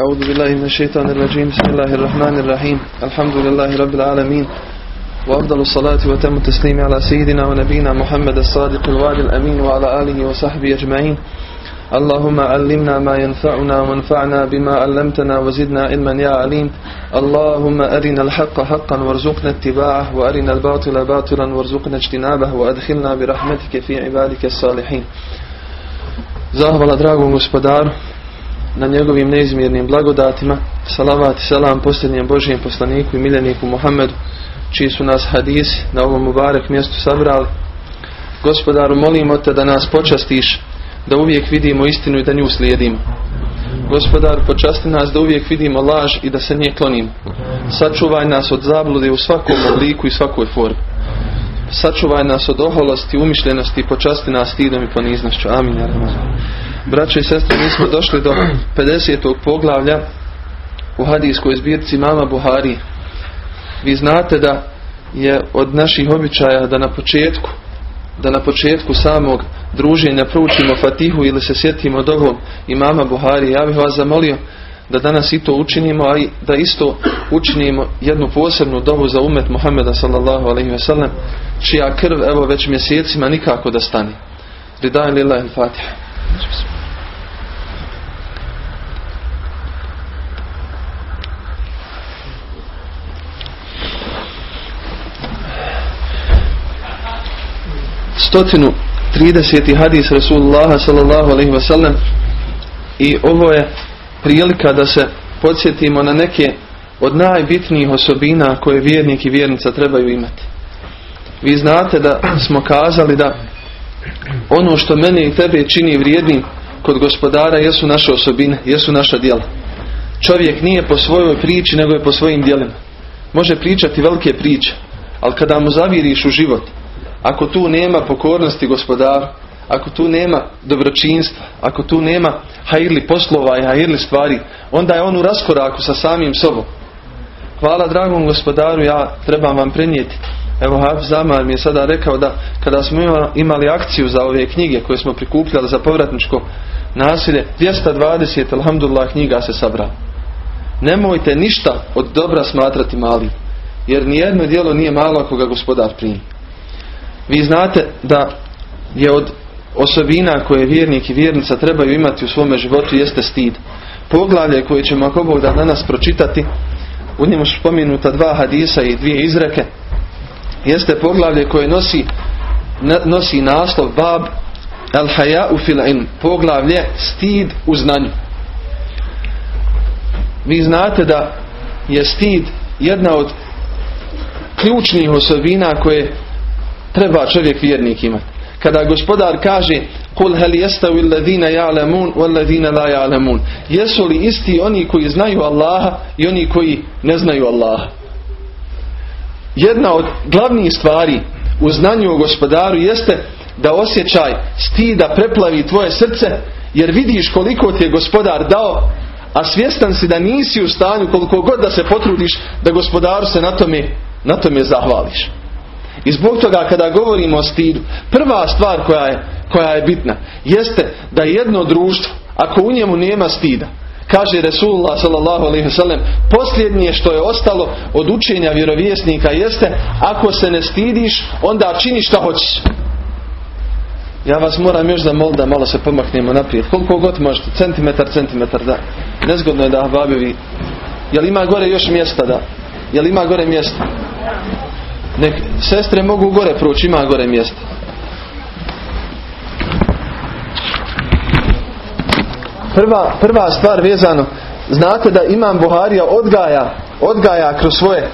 أعوذ بالله من الشيطان الرجيم. بسم الله الرحمن الرحيم. الحمد لله رب العالمين. وأفضل الصلاة وتم التسليم على سيدنا ونبينا محمد الصادق الوعد الأمين وعلى آله وصحبه أجمعين. اللهم علمنا ما ينفعنا وانفعنا بما علمتنا وزدنا علما يا عليم. اللهم أرنا الحق حقا وارزقنا اتباعه وأرنا الباطل باطلا وارزقنا اجتنابه وأدخلنا برحمتك في عبادك الصالحين. Zahvala dragom gospodaru na njegovim neizmjernim blagodatima, salavat i salam posljednjem Božijem poslaniku i miljeniku Muhammedu, čiji su nas hadis na ovom Mubarek mjestu sabrali. Gospodaru, molimo te da nas počastiš, da uvijek vidimo istinu i da nju slijedimo. Gospodaru, počasti nas da uvijek vidimo laž i da se nje klonimo. Sačuvaj nas od zablude u svakom obliku i svakoj formi. Sačuvaj nas od oholosti, umišljenosti i počasti nas stidom i poniznošću. Amin. Braće i sestre, mi smo došli do 50. poglavlja u hadijskoj zbirci Mama Buhari. Vi znate da je od naših običaja da na početku da na početku samog druženja proučimo Fatihu ili se sjetimo dovom imama Buhari. Ja bih vas zamolio da danas i to učinimo, a i da isto učinimo jednu posebnu dovu za umet Muhammeda sallallahu alaihi wasallam, čija krv evo već mjesecima nikako da stane. Ridaj lillahi fatiha. Stotinu 30. hadis Rasulullaha sallallahu alaihi wasallam i ovo je prilika da se podsjetimo na neke od najbitnijih osobina koje vjernik i vjernica trebaju imati. Vi znate da smo kazali da ono što mene i tebe čini vrijednim kod gospodara jesu naše osobine, jesu naša djela. Čovjek nije po svojoj priči nego je po svojim djelima. Može pričati velike priče, ali kada mu zaviriš u život, ako tu nema pokornosti gospodaru, ako tu nema dobročinstva, ako tu nema hajirli poslova i hajirli stvari, onda je on u raskoraku sa samim sobom. Hvala dragom gospodaru, ja trebam vam prenijeti. Evo Hafiz Zamar mi je sada rekao da kada smo imali akciju za ove knjige koje smo prikupljali za povratničko nasilje, 220, alhamdulillah, knjiga se sabrala. Nemojte ništa od dobra smatrati mali, jer nijedno djelo nije malo ako ga gospodar primi. Vi znate da je od osobina koje vjernik i vjernica trebaju imati u svome životu jeste stid. Poglavlje koje ćemo ako Bog da danas pročitati, u njemu su spomenuta dva hadisa i dvije izreke, jeste poglavlje koje nosi, nosi naslov Bab al haja u filain, poglavlje stid u znanju. Vi znate da je stid jedna od ključnih osobina koje treba čovjek vjernik imati. Kada gospodar kaže Kul hel jestavi alladhina ja'lamun walladhina la ja'lamun. Jesu li isti oni koji znaju Allaha i oni koji ne znaju Allaha? Jedna od glavnih stvari u znanju o gospodaru jeste da osjećaj stida preplavi tvoje srce jer vidiš koliko ti je gospodar dao a svjestan si da nisi u stanju koliko god da se potrudiš da gospodaru se na tome, na tome zahvališ. I zbog toga kada govorimo o stidu, prva stvar koja je, koja je bitna jeste da jedno društvo, ako u njemu nema stida, kaže Resulullah s.a.v. posljednje što je ostalo od učenja vjerovjesnika jeste ako se ne stidiš, onda čini šta hoćeš. Ja vas moram još zamoliti da malo se pomaknemo naprijed. Koliko god možete, centimetar, centimetar, da. Nezgodno je da babevi. Jel ima gore još mjesta da? Jel ima gore mjesta? Nek sestre mogu gore proći, ima gore mjesta. Prva, prva stvar vezano, znate da imam Buharija odgaja, odgaja kroz svoje.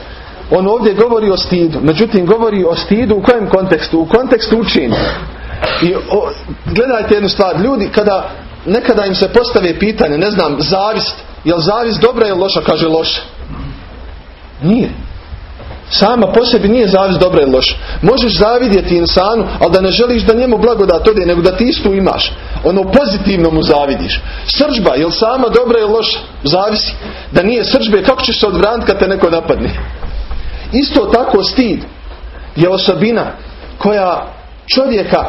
On ovdje govori o stidu, međutim govori o stidu u kojem kontekstu? U kontekstu učenja. I o, gledajte jednu stvar, ljudi kada nekada im se postave pitanje, ne znam, zavist, jel zavist dobra ili loša? Kaže loša. Nije. Sama po sebi nije zavis dobra ili loša. Možeš zavidjeti insanu, ali da ne želiš da njemu blagodat ode, nego da ti istu imaš. Ono pozitivno mu zavidiš. Srđba, jel sama dobra ili loša? Zavisi. Da nije srđbe, kako ćeš se odvraniti kad te neko napadne? Isto tako stid je osobina koja čovjeka,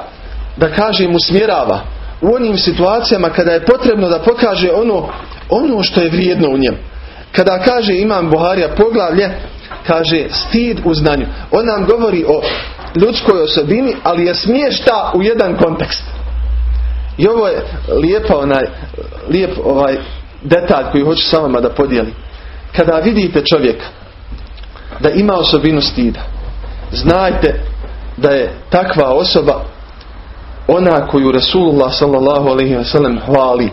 da kažem, usmjerava u onim situacijama kada je potrebno da pokaže ono ono što je vrijedno u njemu. Kada kaže imam Buharija poglavlje, kaže stid u znanju. On nam govori o ljudskoj osobini, ali je smješta u jedan kontekst. I ovo je lijepa onaj, lijep ovaj detalj koji hoću sa vama da podijelim. Kada vidite čovjeka da ima osobinu stida, znajte da je takva osoba ona koju Resulullah sallallahu alaihi hvali.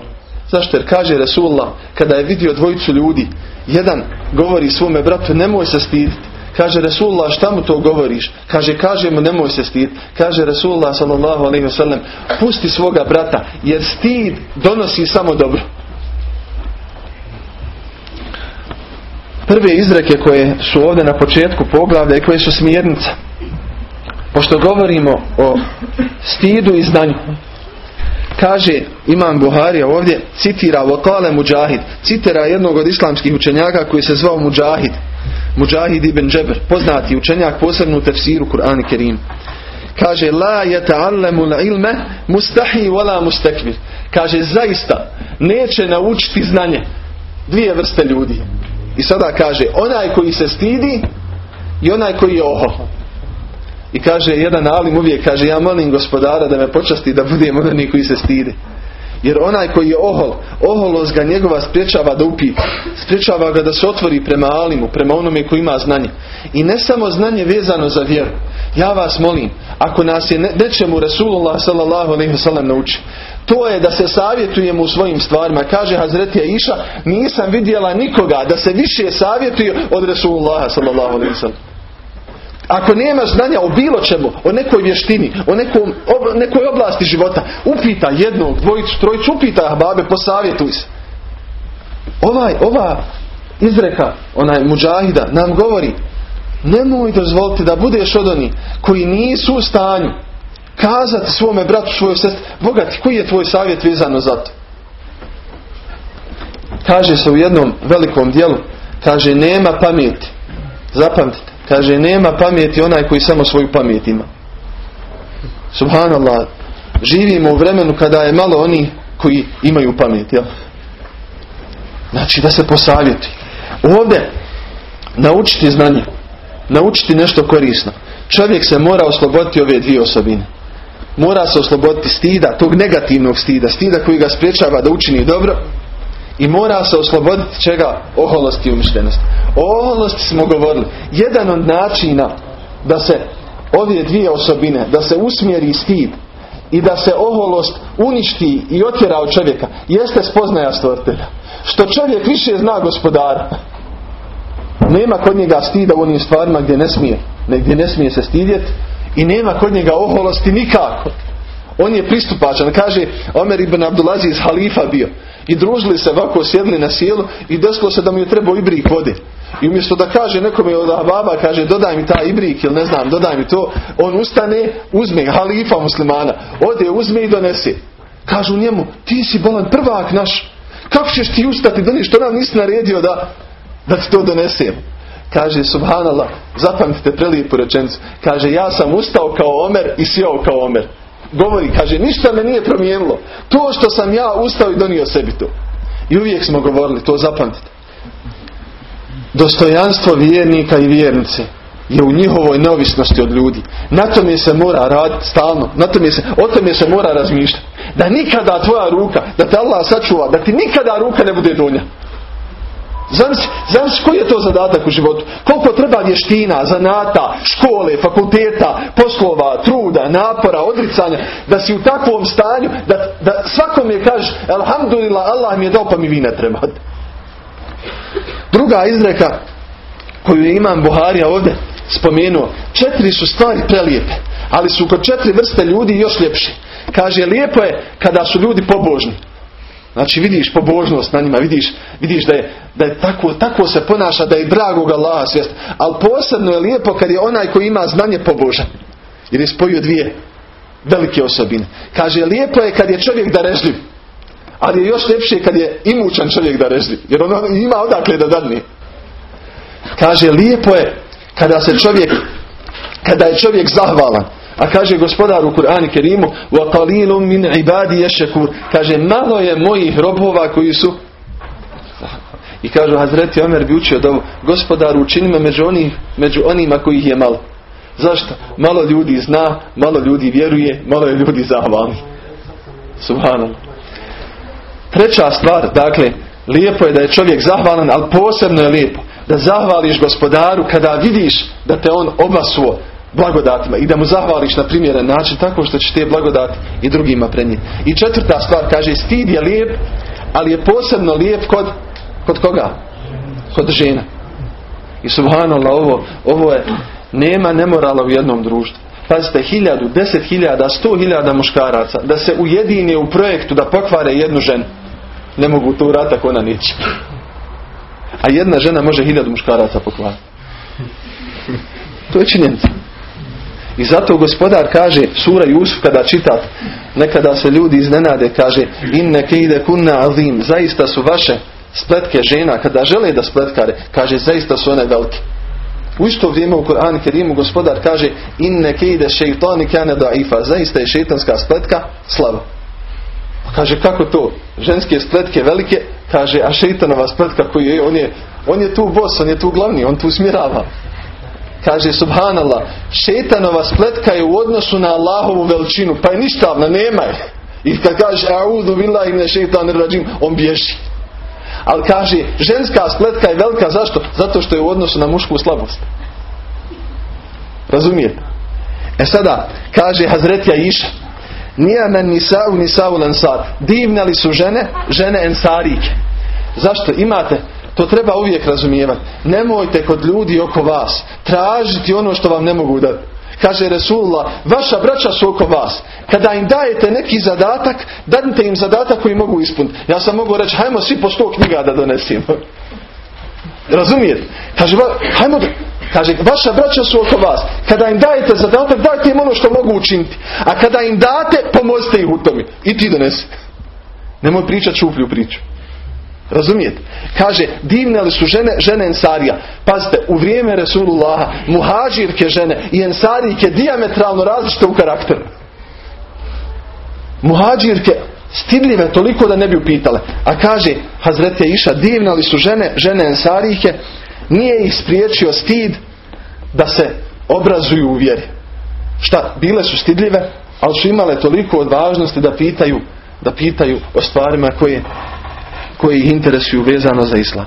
Zašto? Jer kaže Resulullah kada je vidio dvojicu ljudi, jedan govori svome bratu nemoj se stiditi. Kaže Resulullah šta mu to govoriš? Kaže kaže mu nemoj se stiditi. Kaže Resulullah sallallahu alaihi wa sallam pusti svoga brata jer stid donosi samo dobro. Prve izreke koje su ovdje na početku poglavlja i koje su smjernica pošto govorimo o stidu i znanju kaže Imam Buharija ovdje citira vokale Mujahid citira jednog od islamskih učenjaka koji se zvao Mujahid. Mujahid ibn Džeber poznati učenjak posebno u tefsiru Kur'an Kerim. Kaže la yata'allamu ilme mustahi wala mustakbir kaže zaista neće naučiti znanje dvije vrste ljudi i sada kaže onaj koji se stidi i onaj koji je oho i kaže jedan alim uvijek kaže ja molim gospodara da me počasti da budem od onih koji se stide. Jer onaj koji je ohol, oholost ga njegova spriječava da upita. Spriječava ga da se otvori prema alimu, prema onome koji ima znanje. I ne samo znanje vezano za vjeru. Ja vas molim, ako nas je nečemu Rasulullah wasallam nauči, to je da se savjetujemo u svojim stvarima. Kaže Hazretija Iša, nisam vidjela nikoga da se više savjetuje od Rasulullah wasallam. Ako nemaš znanja o bilo čemu, o nekoj vještini, o nekom, o nekoj oblasti života, upita jednog, dvojicu, trojicu, upita babe, posavjetuj se. Ovaj, ova izreka, onaj muđahida, nam govori, nemoj dozvoliti da budeš od onih koji nisu u stanju kazati svome bratu, svojoj sestri, bogati, koji je tvoj savjet vezano za to? Kaže se u jednom velikom dijelu, kaže, nema pameti. Zapamtite Kaže, nema pameti onaj koji samo svoju pamet ima. Subhanallah, živimo u vremenu kada je malo oni koji imaju pamet, jel? Znači, da se posavjeti. Ovdje, naučiti znanje, naučiti nešto korisno. Čovjek se mora osloboditi ove dvije osobine. Mora se osloboditi stida, tog negativnog stida, stida koji ga spriječava da učini dobro i mora se osloboditi čega? Oholosti i umišljenosti. O oholosti smo govorili. Jedan od načina da se ove dvije osobine, da se usmjeri stid i da se oholost uništi i otjera od čovjeka, jeste spoznaja stvoritelja. Što čovjek više zna gospodara. Nema kod njega stida u onim stvarima gdje ne smije, gdje ne smije se stidjeti i nema kod njega oholosti nikako. On je pristupačan. Kaže Omer ibn Abdulaziz halifa bio. I družili se ovako sjedli na sjelu i desilo se da mu je trebao ibrik vode. I umjesto da kaže nekome od baba, kaže dodaj mi taj ibrik ili ne znam, dodaj mi to, on ustane, uzme halifa muslimana, ode, uzme i donese. Kažu njemu, ti si bolan prvak naš, kako ćeš ti ustati, da što nam nisi naredio da, da ti to donesem. Kaže, subhanallah, zapamtite prelijepu rečenicu. Kaže, ja sam ustao kao Omer i sjeo kao Omer govori, kaže, ništa me nije promijenilo. To što sam ja ustao i donio sebi to. I uvijek smo govorili, to zapamtite. Dostojanstvo vjernika i vjernice je u njihovoj neovisnosti od ljudi. Na tome se mora raditi stalno. Na tome se, o tome se mora razmišljati. Da nikada tvoja ruka, da te Allah sačuva, da ti nikada ruka ne bude donja. Zamisli koji je to zadatak u životu? Koliko treba vještina, zanata, škole, fakulteta, poslova, truda, napora, odricanja, da si u takvom stanju, da, da svakom je kažeš, alhamdulillah, Allah mi je dao pa mi vi ne trebate. Druga izreka koju je imam Buharija ovdje spomenuo, četiri su stvari prelijepe, ali su kod četiri vrste ljudi još ljepše. Kaže, lijepo je kada su ljudi pobožni. Znači vidiš pobožnost na njima, vidiš, vidiš da je, da je tako, tako se ponaša, da je dragog Allaha svijest. Ali posebno je lijepo kad je onaj koji ima znanje pobožan. Jer je spojio dvije velike osobine. Kaže, lijepo je kad je čovjek darežljiv. Ali je još ljepše kad je imućan čovjek darežljiv. Jer on ima odakle da dadne. Kaže, lijepo je kada se čovjek, kada je čovjek zahvalan. A kaže gospodar u Kur'ani Kerimu وَقَلِيلٌ مِنْ عِبَادِ يَشَكُرْ Kaže malo je mojih robova koji su I kažu Hazreti Omer bi učio da gospodaru učini me među, oni, među onima kojih je malo. Zašto? Malo ljudi zna, malo ljudi vjeruje, malo je ljudi zahvalni. Subhanallah. Treća stvar, dakle, lijepo je da je čovjek zahvalan, ali posebno je lijepo da zahvališ gospodaru kada vidiš da te on obasuo blagodatima i da mu zahvališ na primjeren način tako što će te blagodati i drugima prenijeti. I četvrta stvar kaže stid je lijep, ali je posebno lijep kod, kod koga? Kod žena. I subhanallah ovo, ovo je nema nemorala u jednom društvu. Pazite, hiljadu, deset hiljada, sto hiljada muškaraca da se ujedine u projektu da pokvare jednu ženu. Ne mogu to urati ako ona neće. A jedna žena može hiljadu muškaraca pokvariti. To je činjenica. I zato gospodar kaže, sura Jusuf kada čita, nekada se ljudi iznenade, kaže, inne ide kunna azim, zaista su vaše spletke žena, kada žele da spletkare, kaže, zaista su one velike. U isto vrijeme u Koranu Kerimu gospodar kaže inne ide šeitani kane daifa. Zaista je šeitanska spletka slava. Kaže kako to? Ženske spletke velike, kaže a šeitanova spletka koji je, on je, on je tu bos, on je tu glavni, on tu smjerava. Kaže subhanallah, šeitanova spletka je u odnosu na Allahovu veličinu, pa je ništavna, nema je. I kad kaže a'udhu billahi ne šeitan rađim, on bježi. Ali kaže, ženska spletka je velika, zašto? Zato što je u odnosu na mušku slabost. Razumijete? E sada, kaže Hazretja Iša, Nijamen nisau nisau lansar. Divne li su žene? Žene ensarike. Zašto? Imate to treba uvijek razumijevati. Nemojte kod ljudi oko vas tražiti ono što vam ne mogu dati. Kaže Resulullah, vaša braća su oko vas. Kada im dajete neki zadatak, dadite im zadatak koji mogu ispuniti. Ja sam mogu reći, hajmo svi po sto knjiga da donesimo. Razumijete? Kaže, hajmo da... Kaže, vaša braća su oko vas. Kada im dajete zadatak, dajte im ono što mogu učiniti. A kada im date, pomozite ih u tome. I ti donesi. Nemoj pričati čuplju priču. Razumijete? Kaže, divne li su žene, žene ensarija. Pazite, u vrijeme Resulullaha, muhađirke žene i ensarijke diametralno različite u karakteru. Muhađirke stidljive toliko da ne bi upitale. A kaže, Hazreti Iša, divne li su žene, žene ensarijke, nije ih spriječio stid da se obrazuju u vjeri. Šta? Bile su stidljive, ali su imale toliko odvažnosti da pitaju, da pitaju o stvarima koje koji ih interesuju vezano za islam.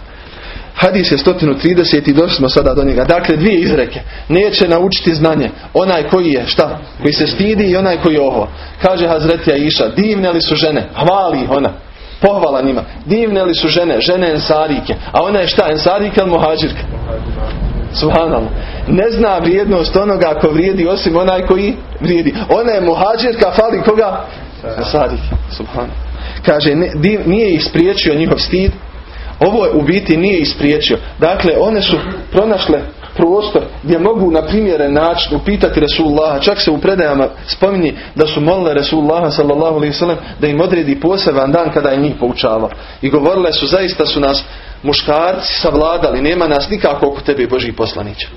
Hadis je 130 i došli smo sada do njega. Dakle, dvije izreke. Neće naučiti znanje. Onaj koji je, šta? Koji se stidi i onaj koji je ovo. Kaže Hazretija Iša, divne li su žene? Hvali ona. Pohvala njima. Divne li su žene? Žene ensarike. A ona je šta? Ensarika ili muhađirka? Subhanallah. Ne zna vrijednost onoga ko vrijedi osim onaj koji vrijedi. Ona je muhađirka, fali koga? Ensarike. Subhanallah kaže nije ih spriječio njihov stid. Ovo je u biti nije ih spriječio. Dakle one su pronašle prostor gdje mogu na primjeren način upitati Resulullah čak se u predajama spominje da su molile Resulullah sallallahu da im odredi poseban dan kada je njih poučavao. I govorile su zaista su nas muškarci savladali. Nema nas nikako oko tebe Boži poslanića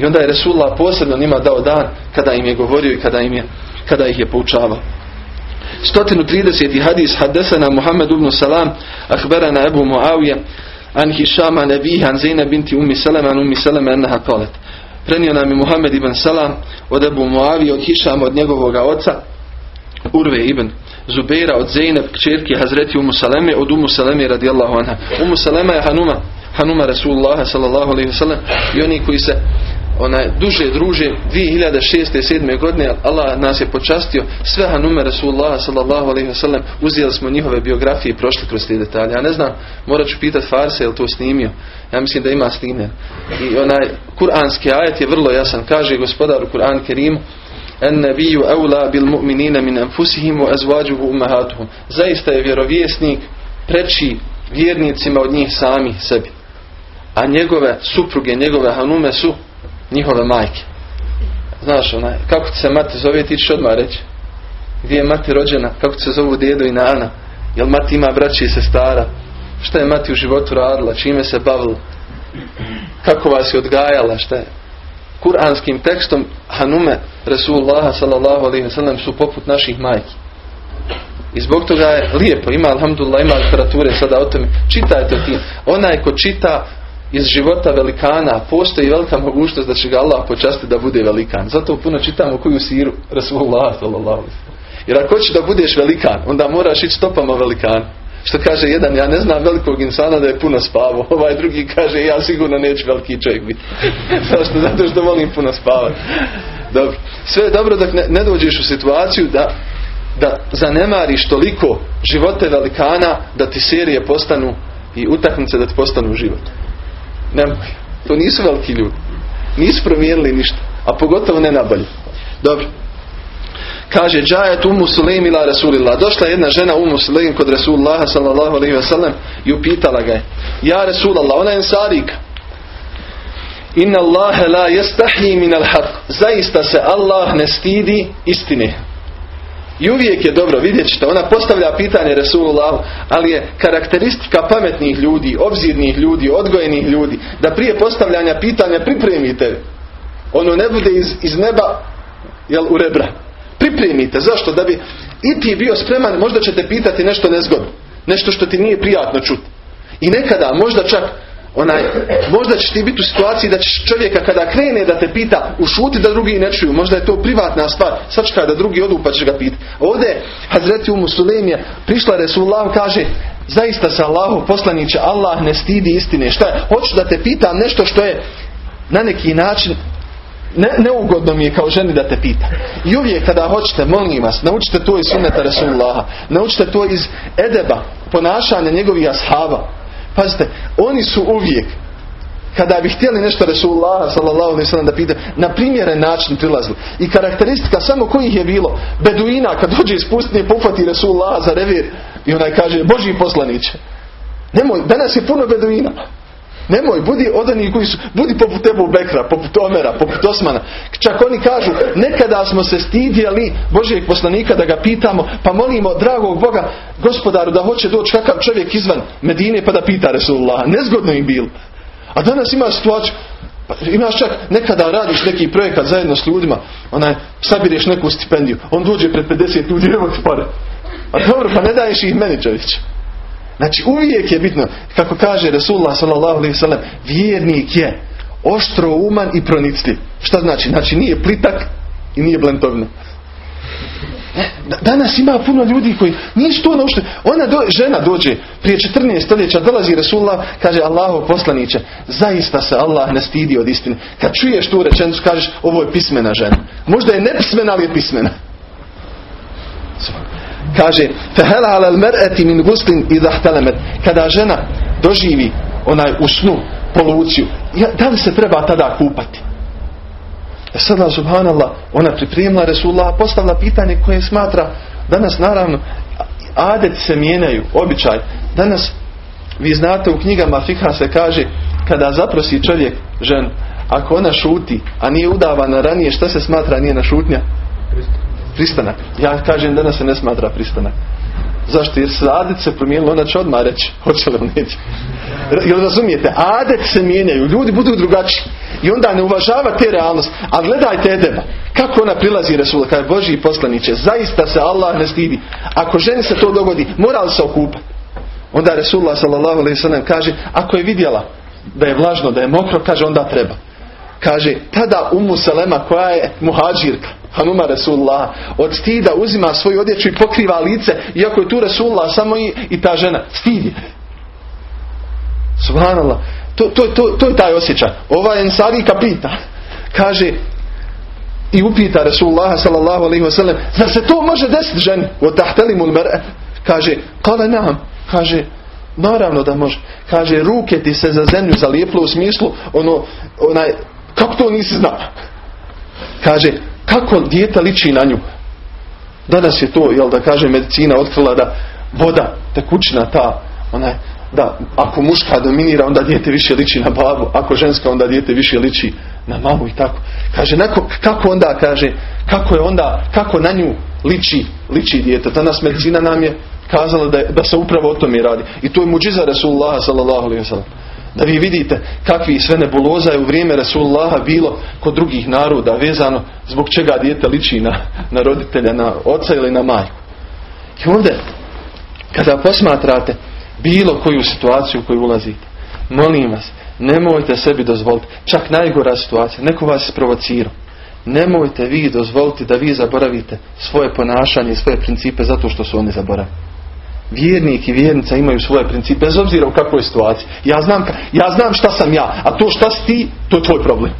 i onda je Resulullah posebno njima dao dan kada im je govorio i kada, im je, kada ih je poučavao 130. hadis Haddesana Muhammed ibn Salam Ahberana Ebu Muawija An Hishama Nebiha An Zeyna binti Umi Salama An Umi Salama Enneha Kalet Prenio nam je Muhammed ibn Salam od Ebu Muawija od Hishama od njegovog oca Urve ibn Zubeira od Zeynep kćerke Hazreti Umu Saleme od Umu Saleme radijallahu anha. Umu Salema je Hanuma Hanuma Rasulullah sallallahu alaihi wasallam i oni koji se onaj duže druže 2006. 7. godine Allah nas je počastio. Sve Hanume Rasulullah sallallahu alaihi wasallam uzeli smo njihove biografije i prošli kroz te detalje. Ja ne znam morat ću pitati Farse je to snimio? Ja mislim da ima snimljen. I onaj kuranski ajet je vrlo jasan. Kaže gospodar u Kur'an Kerimu en nabiju eula bil mu'minina min anfusihim wa azwajuhu ummahatuhum. Zaista je vjerovjesnik preči vjernicima od njih sami sebi. A njegove supruge, njegove hanume su njihove majke. Znaš, onaj, kako ti se mati zove, ti ćeš odmah reći. Gdje je mati rođena, kako se zovu djedo i nana. Jel mati ima braći i sestara? Šta je mati u životu radila, čime se bavila? Kako vas je odgajala, šta je? Kuranskim tekstom Hanume Rasulullah sallallahu alaihi wa su poput naših majki. I zbog toga je lijepo, ima alhamdulillah, ima literature sada o tome. Čitajte ti. Onaj ko čita iz života velikana, postoji velika mogućnost da će ga Allah počasti da bude velikan. Zato puno čitamo koju siru Rasulullah sallallahu Jer ako hoćeš da budeš velikan, onda moraš ići stopama velikana. Što kaže jedan, ja ne znam velikog insana da je puno spavao. Ovaj drugi kaže, ja sigurno neću veliki čovjek biti. Zašto? Zato što volim puno spavati. Dobro. Sve je dobro dok ne, ne dođeš u situaciju da da zanemariš toliko živote velikana da ti serije postanu i utakmice da ti postanu život. Nemoj. To nisu veliki ljudi. Nisu promijenili ništa. A pogotovo ne nabolje. Dobro. Kaže Džajet umu Sulaim ila Rasulillah. Došla jedna žena umu Sulaim kod Rasulullah sallallahu alaihi wa sallam i upitala ga je. Ja Rasulallah, ona je ensarika. Inna Allahe la jestahji min al haq. Zaista se Allah ne stidi istine. I uvijek je dobro, vidjet ćete, ona postavlja pitanje Resulullah, ali je karakteristika pametnih ljudi, obzirnih ljudi, odgojenih ljudi, da prije postavljanja pitanja pripremite. Ono ne bude iz, iz neba jel, u rebra. Pripremite. Zašto? Da bi i ti bio spreman, možda ćete pitati nešto nezgodno. Nešto što ti nije prijatno čuti. I nekada, možda čak onaj, možda ćeš ti biti u situaciji da ćeš čovjeka kada krene da te pita ušuti da drugi ne čuju. Možda je to privatna stvar. Sačka da drugi odu pa ćeš ga pitati. Ovdje Hazreti Umu Sulemija prišla Resulullah kaže zaista se Allahu poslaniće Allah ne stidi istine. Šta je? Hoću da te pitam nešto što je na neki način ne, neugodno mi je kao ženi da te pita. I uvijek kada hoćete, molim vas, naučite to iz sunneta Resulullaha. Naučite to iz edeba, ponašanja njegovih ashaba. Pazite, oni su uvijek kada bi htjeli nešto Resulullah sallallahu alaihi sallam da pita, na primjeren način prilazili. I karakteristika samo kojih je bilo, Beduina kad dođe iz pustinje pohvati Resulullah za revir i onaj kaže, Boži poslaniće. Nemoj, danas je puno Beduina. Nemoj, budi od onih koji su, budi poput Ebu Bekra, poput Omera, poput Osmana. Čak oni kažu, nekada smo se stidjeli Božijeg poslanika da ga pitamo, pa molimo dragog Boga, gospodaru da hoće doći kakav čovjek izvan Medine pa da pita Resulullah. Nezgodno im bilo. A danas ima situaciju, pa imaš čak nekada radiš neki projekat zajedno s ljudima, onaj, sabireš neku stipendiju, on dođe pred 50 ljudi, evo ti pare. A dobro, pa ne daješ ih meni čovječe. Znači uvijek je bitno, kako kaže Resulullah s.a.v. vjernik je oštro uman i pronicljiv. Šta znači? Znači nije plitak i nije blentovno. Danas ima puno ljudi koji nisu to naučili. Ona do, žena dođe prije 14 stoljeća dolazi Resulullah kaže Allahu poslaniće zaista se Allah ne stidi od istine. Kad čuješ tu rečenicu kažeš ovo je pismena žena. Možda je nepismena ali je pismena. Kaže فَهَلَ عَلَى الْمَرْأَةِ مِنْ غُسْلٍ إِذَا احْتَلَمَتْ Kada žena doživi onaj u snu poluciju, da li se treba tada kupati? E sada, subhanallah, ona pripremila Resulullah, postavila pitanje koje smatra, danas naravno, adet se mijenjaju, običaj. Danas, vi znate u knjigama Fikha se kaže, kada zaprosi čovjek ženu, ako ona šuti, a nije udavana ranije, šta se smatra njena šutnja? Pristanak. Ja kažem danas se ne smatra pristanak. Zašto? Jer se adet se promijenilo, onda će odmah reći, hoće li on neće. Jel razumijete? Adet se mijenjaju, ljudi budu drugačiji. I onda ne uvažava te realnost. A gledajte Edeba. Kako ona prilazi Resula, kada je Boži poslaniće. Zaista se Allah ne stidi. Ako ženi se to dogodi, mora li se okupati? Onda Resulullah s.a.v. kaže, ako je vidjela da je vlažno, da je mokro, kaže onda treba. Kaže, tada Umu Selema koja je muhađirka, Hanuma Resulullah od stida uzima svoju odjeću i pokriva lice iako je tu Resulullah samo i, i ta žena stid je. Subhanallah. To, to, to, to je taj osjećaj. Ova ensarika pita kaže i upita Resulullah sallallahu alaihi wa sallam zar se to može desiti ženi? Od tahtalimul mer'e kaže kale nam kaže naravno da može. Kaže ruke ti se za zemlju zalijeplo u smislu ono onaj kako to nisi znao kaže kako dijete liči na nju? Danas je to, jel da kaže, medicina otkrila da voda, tekućina ta, onaj, da ako muška dominira, onda dijete više liči na babu, ako ženska, onda dijete više liči na mamu i tako. Kaže, nako, kako onda, kaže, kako je onda, kako na nju liči, liči dijete. Danas medicina nam je kazala da, da se upravo o tome radi. I to je muđiza Rasulullah sallallahu alaihi. Da vi vidite kakvi sve nebuloza je u vrijeme Rasulullaha bilo kod drugih naroda vezano zbog čega dijete liči na, na roditelja, na oca ili na majku. I ovdje, kada posmatrate bilo koju situaciju u koju ulazite, molim vas, nemojte sebi dozvoliti, čak najgora situacija, neko vas isprovocirao, nemojte vi dozvoliti da vi zaboravite svoje ponašanje i svoje principe zato što su oni zaboravili. Vjernik i vjernica imaju svoje principe, bez obzira u kakvoj situaciji. Ja znam, ja znam šta sam ja, a to šta si ti, to je tvoj problem.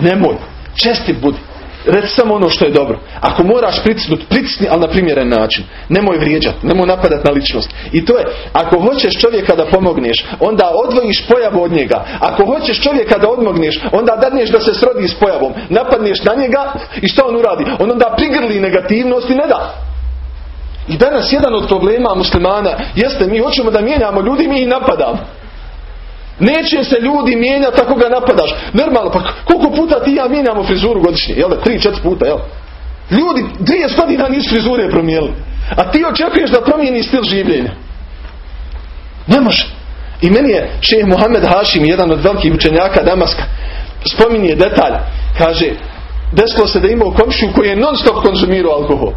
Nemoj. Čestit budi. Reci samo ono što je dobro. Ako moraš pritisnuti, pritisni, ali na primjeren način. Nemoj vrijeđati, nemoj napadati na ličnost. I to je, ako hoćeš čovjeka da pomogneš, onda odvojiš pojavu od njega. Ako hoćeš čovjeka da odmogneš, onda dadneš da se srodi s pojavom. Napadneš na njega i što on uradi? On onda prigrli negativnost i ne da. I danas jedan od problema muslimana jeste mi hoćemo da mijenjamo ljudi, mi ih napadamo. Neće se ljudi mijenjati tako ga napadaš. Normalno, pa koliko puta ti ja mijenjamo frizuru godišnje? Jel Tri, četiri puta, jel? Ljudi dvije godina nisu frizure promijenili. A ti očekuješ da promijeni stil življenja. Ne može. I meni je šeh Muhammed Hašim, jedan od velikih učenjaka Damaska, spominje detalj. Kaže, desilo se da imao komšiju koji je non stop konzumirao alkohol.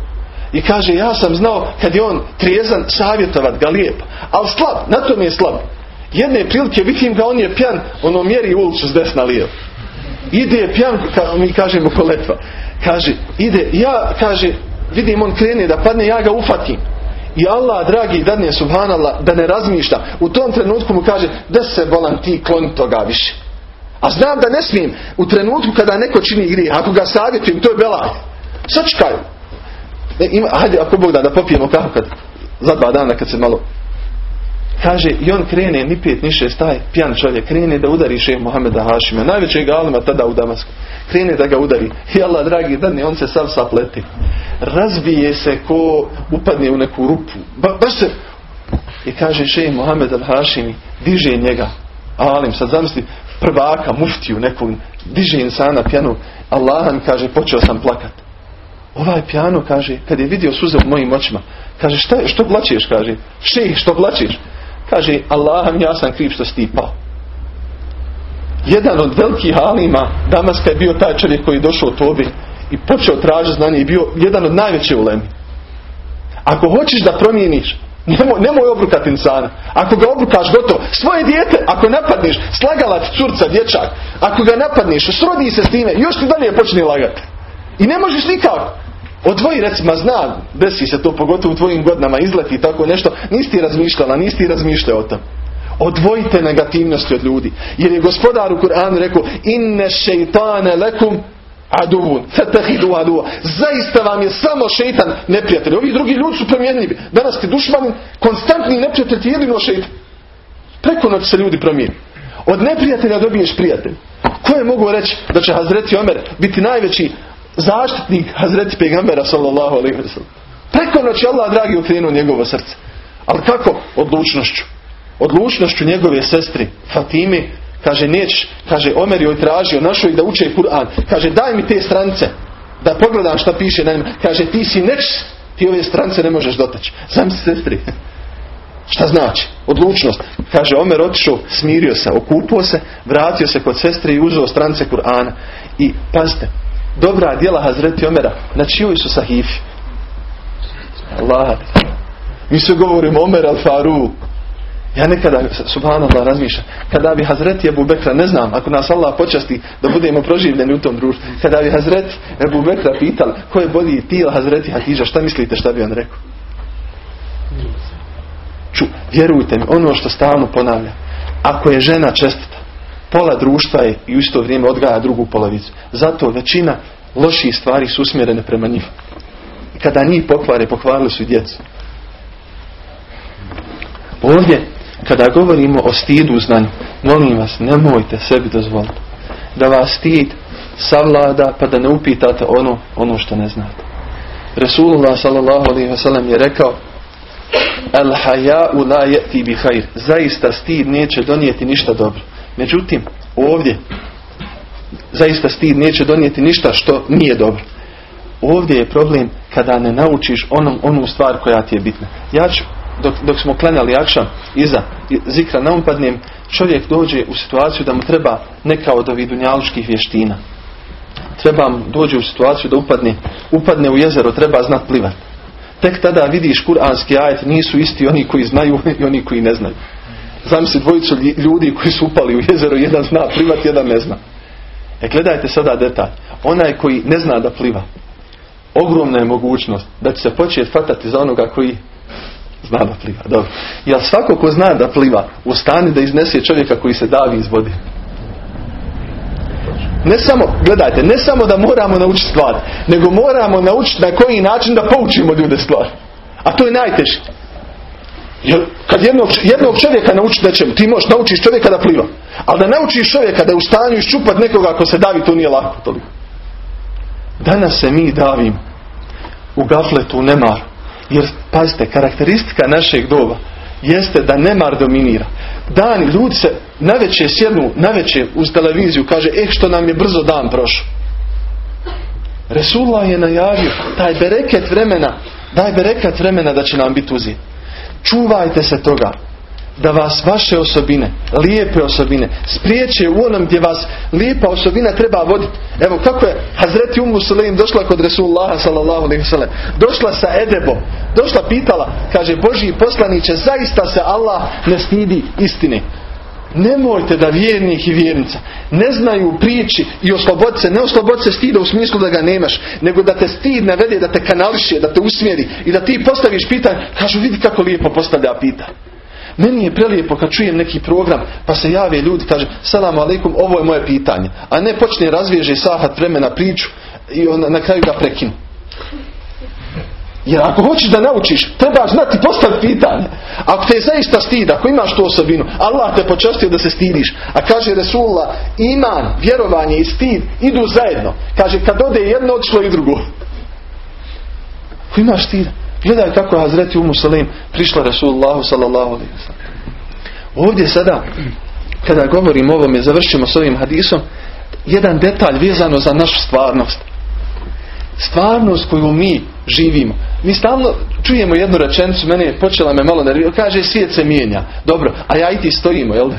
I kaže, ja sam znao kad je on trijezan savjetovat ga lijepo. Ali slab, na tom je slab. Jedne prilike vidim ga, on je pjan, ono mjeri ulicu s desna lijevo. Ide pjan, mi kažemo koletva. Kaže, ide, ja, kaže, vidim on krene da padne, ja ga ufatim. I Allah, dragi, dadne subhanallah, da ne razmišlja. U tom trenutku mu kaže, da se bolan ti, klon toga više. A znam da ne smijem, u trenutku kada neko čini grije, ako ga savjetujem, to je belaj. Sačkaju. E, ima, hajde, ako Bog da, da popijemo kako kad, za dva dana kad se malo Kaže, i on krene, ni pet, ni šest, taj pjan čovjek, krene da udari šeha Mohameda Hašima, najvećeg alima tada u Damasku. Krene da ga udari. I Allah, dragi, ne, on se sav sapleti. Razbije se ko upadne u neku rupu. Ba, baš se... I kaže šeha Mohamed al-Hašimi, diže njega. Alim, sad zamisli, prvaka, muftiju nekog, diže insana pjanu. Allah mi kaže, počeo sam plakat. Ovaj pjano, kaže, kad je vidio suze u mojim očima, kaže, šta, što plaćeš, kaže, šeh, što plaćeš? Kaže, Allah ja sam kriv što si Jedan od velikih alima Damaska je bio taj čovjek koji je došao u tobi i počeo tražiti znanje i bio jedan od najvećih ulemi. Ako hoćeš da promijeniš, nemoj, nemoj obrukati insana. Ako ga obrukaš gotovo, svoje dijete, ako slagala ti curca, dječak, ako ga napadniš, srodi se s time, još ti dalje počne lagati. I ne možeš nikako. Odvoji recimo zna, desi se to pogotovo u tvojim godinama, izleti tako nešto, nisi ti razmišljala, nisi ti razmišljao o tom. Odvojite negativnosti od ljudi. Jer je gospodar u Kur'anu rekao inne šeitane lekum aduvun. Fetahidu aduva. Zaista vam je samo šeitan neprijatelj. Ovi drugi ljudi su promjenljivi. Danas ti dušman, konstantni neprijatelj ti jedino šeitan. Preko noć se ljudi promijeni. Od neprijatelja dobiješ prijatelj. Ko je mogu reći da će Hazreti Omer biti najveći zaštitnik Hazreti Pegambera sallallahu alaihi wa sallam. Preko noći Allah dragi okrenuo njegovo srce. Ali kako? Odlučnošću. Odlučnošću njegove sestri Fatime kaže nećeš, kaže Omer joj tražio, našao ih da uče Kur'an. Kaže daj mi te strance da pogledam šta piše na njima. Kaže ti si neč, ti ove strance ne možeš dotaći. Sam si sestri. Šta znači? Odlučnost. Kaže Omer otišao, smirio se, okupao se, vratio se kod sestre i uzeo strance Kur'ana. I pazite, dobra djela Hazreti Omera, na čijoj su sahifi? Allah. Mi se govorimo Omer al Faru. Ja nekada, subhanallah, razmišljam, kada bi Hazreti Ebu Bekra, ne znam, ako nas Allah počasti da budemo proživljeni u tom društvu, kada bi Hazreti Ebu Bekra pitali ko je bolji ti Hazreti Hatidža, šta mislite šta bi on rekao? Ču, vjerujte mi, ono što stalno ponavlja, ako je žena čestita, pola društva je i u isto vrijeme odgaja drugu polovicu. Zato većina loših stvari su usmjerene prema njih. I kada njih pokvare, pokvarili su i djecu. Ovdje, kada govorimo o stidu u znanju, molim vas, nemojte sebi dozvoliti da vas stid savlada pa da ne upitate ono, ono što ne znate. Resulullah wasallam je rekao Al haja'u la yati bi khair. Zaista stid neće donijeti ništa dobro. Međutim, ovdje zaista stid neće donijeti ništa što nije dobro. Ovdje je problem kada ne naučiš onom, onu stvar koja ti je bitna. Ja ću, dok, dok smo klanjali akšam iza zikra na umpadnem, čovjek dođe u situaciju da mu treba neka od ovih dunjalučkih vještina. Treba mu dođe u situaciju da upadne, upadne u jezero, treba znat plivat. tek tada vidiš kuranski ajet, nisu isti oni koji znaju i oni koji ne znaju. Zamisli dvojicu ljudi koji su upali u jezero, jedan zna plivat, jedan ne zna. E gledajte sada detalj. Onaj koji ne zna da pliva, ogromna je mogućnost da će se početi fatati za onoga koji zna da pliva. Dobro. Jel svako ko zna da pliva u da iznese čovjeka koji se davi iz vode? Ne samo, gledajte, ne samo da moramo naučiti stvar, nego moramo naučiti na koji način da poučimo ljude stvar. A to je najteže. Jer kad jednog, jednog čovjeka nauči nečemu, ti možeš naučiš čovjeka da pliva. Ali da naučiš čovjeka da je u stanju iščupat nekoga ako se davi, to nije lako toliko. Danas se mi davimo u gafletu, u nemaru. Jer, pazite, karakteristika našeg doba jeste da nemar dominira. Dan, ljudi se naveće sjednu, naveće uz televiziju, kaže, eh što nam je brzo dan prošao. Resulullah je najavio, taj bereket vremena, daj bereket vremena da će nam biti uzeti. Čuvajte se toga da vas vaše osobine, lijepe osobine, spriječe u onom gdje vas lijepa osobina treba voditi. Evo kako je Hazreti Umu Sulim došla kod Resulullaha sallallahu alaihi sallam. Došla sa Edebom. Došla pitala, kaže Božji poslaniće, zaista se Allah ne stidi istine. Nemojte da vjernih i vjernica ne znaju priči i oslobodi se, ne oslobodi se stida u smislu da ga nemaš, nego da te stid navede, da te kanališe, da te usmjeri i da ti postaviš pitanje, kažu vidi kako lijepo postavlja pitanje. Meni je prelijepo kad čujem neki program pa se jave ljudi kaže salam alaikum ovo je moje pitanje. A ne počne razvježe sahat vremena priču i on, na kraju ga prekinu. Jer ako hoćeš da naučiš, trebaš znati postaviti pitanje. Ako te zaista stid, ako imaš tu osobinu, Allah te počastio da se stidiš. A kaže Resulullah, iman, vjerovanje i stid idu zajedno. Kaže, kad ode jedno, odšlo i drugo. Ako imaš stida. Gledaj kako Hazreti Umu Salim prišla Rasulullahu sallallahu Ovdje sada, kada govorim ovome, završimo s ovim hadisom, jedan detalj vezano za našu stvarnost. Stvarnost koju mi živimo. Mi stalno čujemo jednu rečenicu, mene je počela me malo nervirati, kaže svijet se mijenja. Dobro, a ja i ti stojimo, jel da?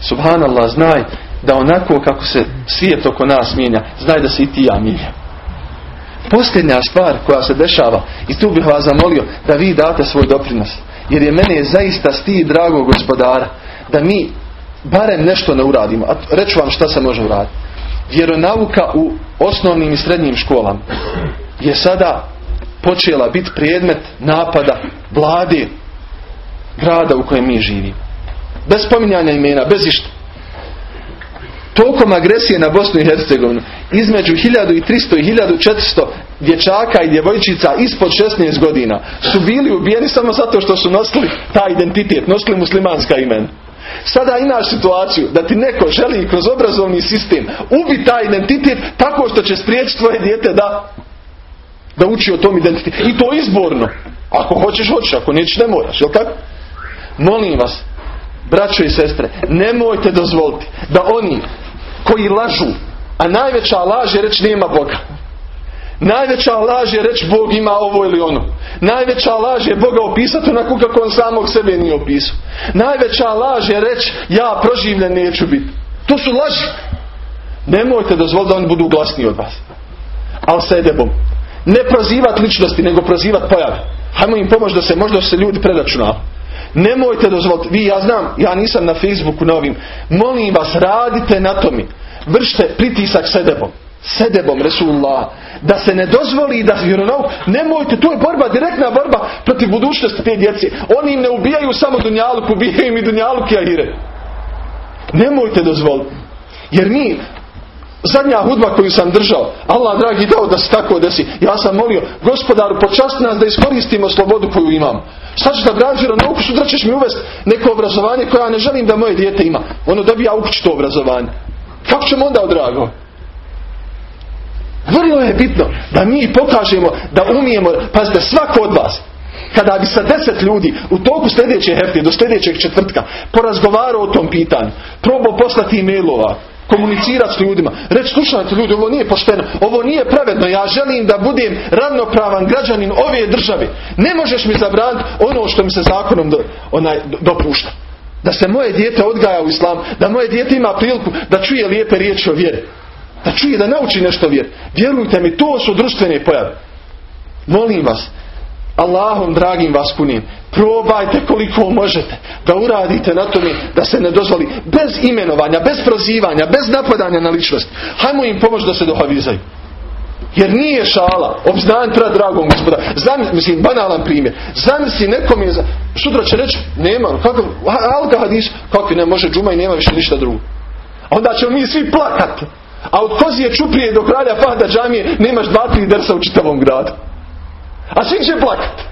Subhanallah, znaj da onako kako se svijet oko nas mijenja, znaj da se i ti ja mijenja. Posljednja stvar koja se dešava, i tu bih vas zamolio da vi date svoj doprinos, jer je mene zaista sti drago gospodara, da mi barem nešto ne uradimo. A reću vam šta se može uraditi. Vjeronauka u osnovnim i srednjim školama je sada počela biti predmet napada vlade grada u kojem mi živimo. Bez spominjanja imena, bez išta tokom agresije na Bosnu i Hercegovinu između 1300 i 1400 dječaka i djevojčica ispod 16 godina su bili ubijeni samo zato što su nosili taj identitet, nosili muslimanska imena. Sada imaš situaciju da ti neko želi kroz obrazovni sistem ubi taj identitet tako što će spriječiti tvoje dijete da da uči o tom identitetu. I to izborno. Ako hoćeš, hoćeš. Ako nećeš, ne moraš. Jel tako? Molim vas, braćo i sestre, nemojte dozvoliti da oni koji lažu, a najveća laž je reći nema Boga. Najveća laž je reći Bog ima ovo ili ono. Najveća laž je Boga opisati onako kako on samog sebe nije opisao. Najveća laž je reći ja proživljen neću biti. To su laži. Nemojte dozvoliti da oni budu glasniji od vas. Ali sa edebom. Ne prozivati ličnosti, nego prozivati pojave. Hajmo im pomoći da se možda se ljudi predačunali. Nemojte dozvoliti, vi ja znam, ja nisam na Facebooku novim, molim vas radite na tomi, vršite pritisak sedebom, sedebom Resulullah, da se ne dozvoli da vjeronauk, nemojte, to je borba, direktna borba protiv budućnosti te djece. Oni ne ubijaju samo Dunjaluk, ubijaju im i Dunjaluk i Ahire. Nemojte dozvoliti. Jer mi Zadnja hudba koju sam držao, Allah dragi dao da se tako desi. Ja sam molio, gospodaru, počasti nas da iskoristimo slobodu koju imam. Šta ćeš da brađi nauku, sutra ćeš mi uvesti neko obrazovanje koje ja ne želim da moje dijete ima. Ono dobija to obrazovanje. Kako ćemo onda odrago? Vrlo je bitno da mi pokažemo da umijemo, pazite, svako od vas, kada bi sa deset ljudi u toku sljedeće hefte, do sljedećeg četvrtka, porazgovarao o tom pitanju, probao poslati e-mailova, komunicirati s ljudima. Reći, slušajte ljudi, ovo nije pošteno, ovo nije pravedno, ja želim da budem ravnopravan građanin ove države. Ne možeš mi zabraniti ono što mi se zakonom do, onaj, dopušta. Da se moje dijete odgaja u islam, da moje dijete ima priliku da čuje lijepe riječi o vjeri. Da čuje, da nauči nešto vjeri. Vjerujte mi, to su društvene pojave. Molim vas, Allahom dragim vas punim, probajte koliko možete da uradite na tome da se ne dozvoli bez imenovanja, bez prozivanja, bez napadanja na ličnost. Hajmo im pomoći da se dohavizaju. Jer nije šala, obznan pred dragom gospoda. Znam, mislim, banalan primjer. si nekom je, sutra će reći, nema, kakav, alka hadis, kakvi ne može džuma i nema više ništa drugo. Onda ćemo mi svi plakat. A od kozije čuprije do kralja Fahda džamije nemaš dva, tri dersa u čitavom gradu. A svi će plakat.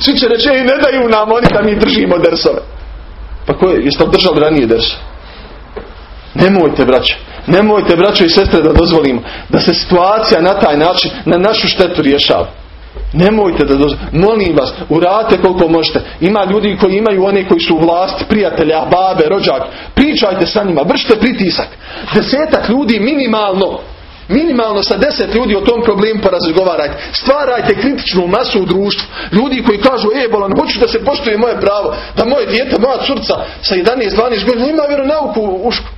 Svi će reći, i ne daju nam oni da mi držimo dersove. Pa ko je, jeste li držali ranije dersa? Nemojte, braće. Nemojte, braćo i sestre, da dozvolimo da se situacija na taj način, na našu štetu rješava. Nemojte da dozvolimo. Molim vas, uradite koliko možete. Ima ljudi koji imaju one koji su u vlasti, prijatelja, babe, rođak. Pričajte sa njima, vršite pritisak. Desetak ljudi minimalno Minimalno sa deset ljudi o tom problemu porazgovarajte. Stvarajte kritičnu masu u društvu. Ljudi koji kažu, e bolan, hoću da se poštuje moje pravo, da moje dijete, moja curca sa 11-12 godina ima vjeronauku u ušku.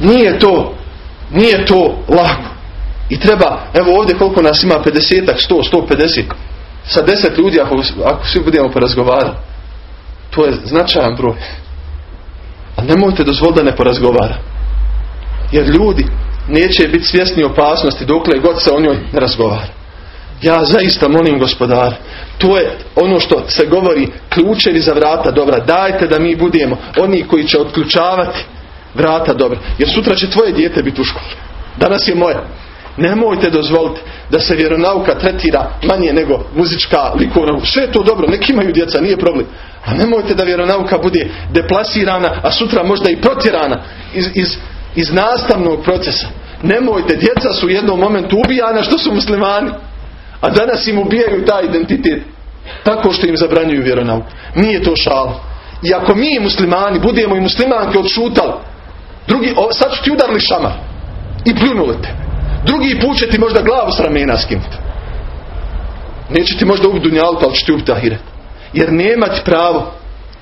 Nije to, nije to lako. I treba, evo ovdje koliko nas ima, 50, 100, 150. Sa deset ljudi, ako, ako svi budemo porazgovarati. To je značajan broj. A nemojte dozvoliti da ne porazgovara. Jer ljudi neće biti svjesni opasnosti dokle god se o njoj ne razgovara. Ja zaista molim gospodar, to je ono što se govori ključevi za vrata dobra. Dajte da mi budemo oni koji će otključavati vrata dobra. Jer sutra će tvoje dijete biti u školi. Danas je moje. Nemojte dozvoliti da se vjeronauka tretira manje nego muzička likovna. Sve je to dobro, neki imaju djeca, nije problem. A nemojte da vjeronauka bude deplasirana, a sutra možda i protjerana iz, iz, iz nastavnog procesa. Nemojte, djeca su u jednom momentu ubijana što su muslimani. A danas im ubijaju taj identitet. Tako što im zabranjuju vjeronauku. Nije to šalo. I ako mi muslimani budemo i muslimanke odšutali, Drugi, o, sad su ti udarili šamar. I pljunuli te. Drugi put će ti možda glavu s ramena skinuti. Neće ti možda ubiti dunjalku, ali će ti ubiti ahiret. Jer nema ti pravo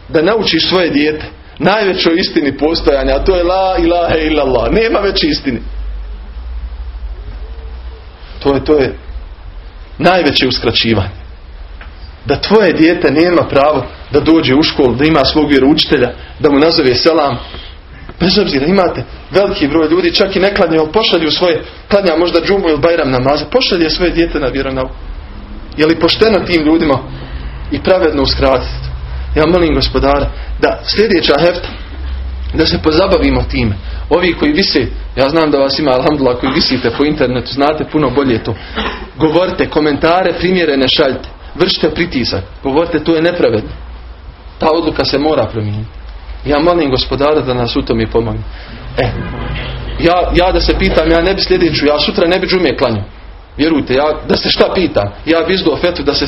da naučiš svoje dijete najvećoj istini postojanja, a to je la ilaha illallah. Nema veće istini. To je, to je najveće uskraćivanje. Da tvoje dijete nema pravo da dođe u školu, da ima svog vjeroučitelja, da mu nazove selam, Bez obzira imate veliki broj ljudi, čak i ne klanjaju, pošalju svoje, klanja možda džumu ili bajram namaze, pošalje svoje dijete na vjeronauk. Je li pošteno tim ljudima i pravedno uskratiti? Ja molim gospodara da sljedeća hefta, da se pozabavimo time. Ovi koji vise, ja znam da vas ima alhamdulillah koji visite po internetu, znate puno bolje to. Govorite, komentare primjerene šaljte. Vršite pritisak. Govorite, to je nepravedno. Ta odluka se mora promijeniti. Ja molim gospodara da nas u tome pomogne. E, ja, ja da se pitam, ja ne bi sljedeću, ja sutra ne bi džume klanjao. Vjerujte, ja da se šta pitam, ja bi izdao fetu da se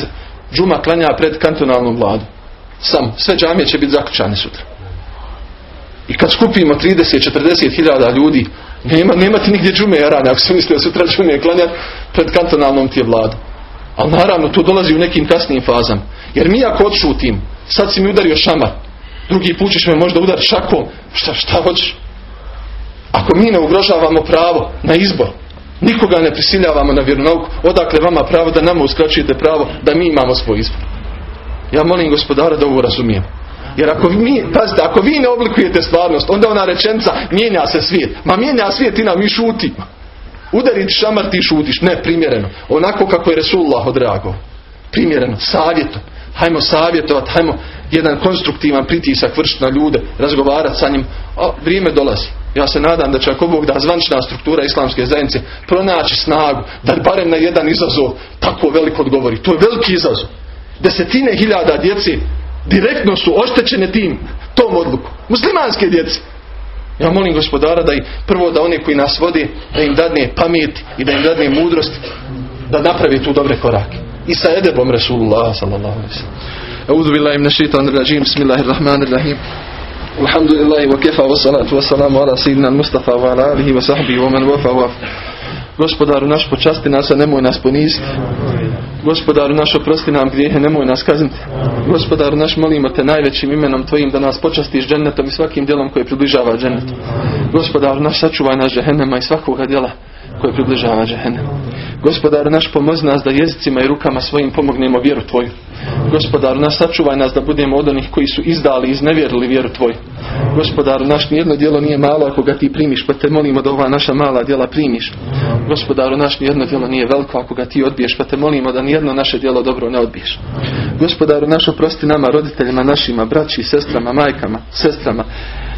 džuma klanja pred kantonalnom vladu. Sam, sve džamije će biti zaključane sutra. I kad skupimo 30-40 hiljada ljudi, nema, nema ti nigdje džume jarane, ako se misli da sutra džume klanja pred kantonalnom ti je vladu. Ali naravno, to dolazi u nekim kasnijim fazama. Jer mi ako odšutim, sad si mi udario šamar, Drugi put ćeš me možda udar šakom. Šta, šta hoćeš? Ako mi ne ugrožavamo pravo na izbor, nikoga ne prisiljavamo na vjeronauku, odakle vama pravo da nama uskraćujete pravo da mi imamo svoj izbor. Ja molim gospodara da ovo razumijem. Jer ako mi, pazite, ako vi ne oblikujete stvarnost, onda ona rečenca mijenja se svijet. Ma mijenja svijet i nam mi šutimo. Udari šamar ti šutiš. Ne, primjereno. Onako kako je Resulullah odrago. Primjereno, savjetom hajmo savjetovati, hajmo jedan konstruktivan pritisak vršiti na ljude, razgovarati sa njim, a vrijeme dolazi. Ja se nadam da će ako Bog da zvančna struktura islamske zajednice pronaći snagu, da barem na jedan izazov tako veliko odgovori. To je veliki izazov. Desetine hiljada djece direktno su oštećene tim, tom odluku. Muslimanske djece. Ja molim gospodara da i prvo da oni koji nas vode, da im dadne pamet i da im dadne mudrost, da napravi tu dobre korake i sa edebom Resulullah sallallahu. أعوذ بالله من الشيطان الرجيم بسم الله الرحمن الرحيم الحمد لله وكفى والصلاة والسلام على سيدنا المصطفى وعلى آله وصحبه ومن وفى وفى Gospodaru naš počasti nas, a nemoj nas poniziti. Gospodaru naš oprosti nam grijehe, nemoj nas kazniti. Gospodaru naš molimo te najvećim imenom Tvojim da nas počastiš džennetom i svakim djelom koje približava džennetu. Gospodaru naš sačuvaj nas džehennema i svakoga djela koje približava džehennemu. Gospodaru naš pomozi nas da jezicima i rukama svojim pomognemo vjeru Tvoju. Gospodaru naš sačuvaj nas da budemo od onih koji su izdali i iznevjerili vjeru Tvoju. Gospodaru naš nijedno djelo nije malo ako ga Ti primiš pa te molimo da ova naša mala djela primiš. Gospodaru naš nijedno djelo nije veliko ako ga Ti odbiješ pa te molimo da nijedno naše djelo dobro ne odbiješ. Gospodaru naš oprosti nama, roditeljima našima, braći, sestrama, majkama, sestrama,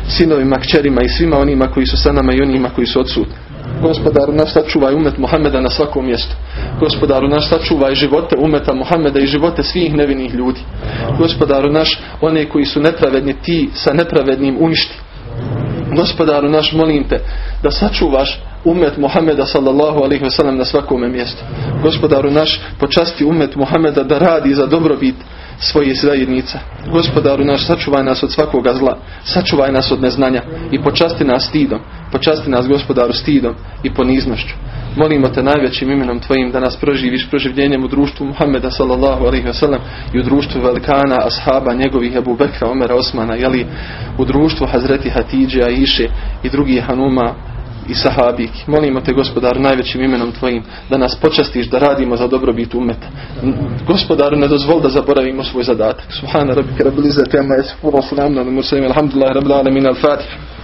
sinovima, kćerima i svima onima koji su sa nama i onima koji su odsutni. Gospodaru naš sačuvaj umet Muhameda na svakom mjestu. Gospodaru naš sačuvaj živote umeta Muhameda i živote svih nevinih ljudi. Gospodaru naš one koji su nepravedni ti sa nepravednim uništi. Gospodaru naš molim te da sačuvaš umet Muhameda sallallahu alaihi wasallam na svakome mjestu. Gospodaru naš počasti umet Muhameda da radi za dobrobit svojih zajednica. Gospodaru naš, sačuvaj nas od svakoga zla, sačuvaj nas od neznanja i počasti nas stidom, počasti nas gospodaru stidom i poniznošću. Molimo te najvećim imenom Tvojim da nas proživiš proživljenjem u društvu Muhammeda sallallahu alaihi wasallam i u društvu velikana, ashaba, njegovih Abu Bekra, Omera, Osmana, jeli u društvu Hazreti Hatidže, Aiše i drugih Hanuma i sahabiki. Molimo te gospodaru najvećim imenom tvojim da nas počastiš da radimo za dobrobit umeta. Gospodaru ne dozvol da zaboravimo svoj zadatak. Subhana rabbika rabbil izzati amma yasifun wa salamun alal mursalin alhamdulillahi rabbil alamin al-fatiha.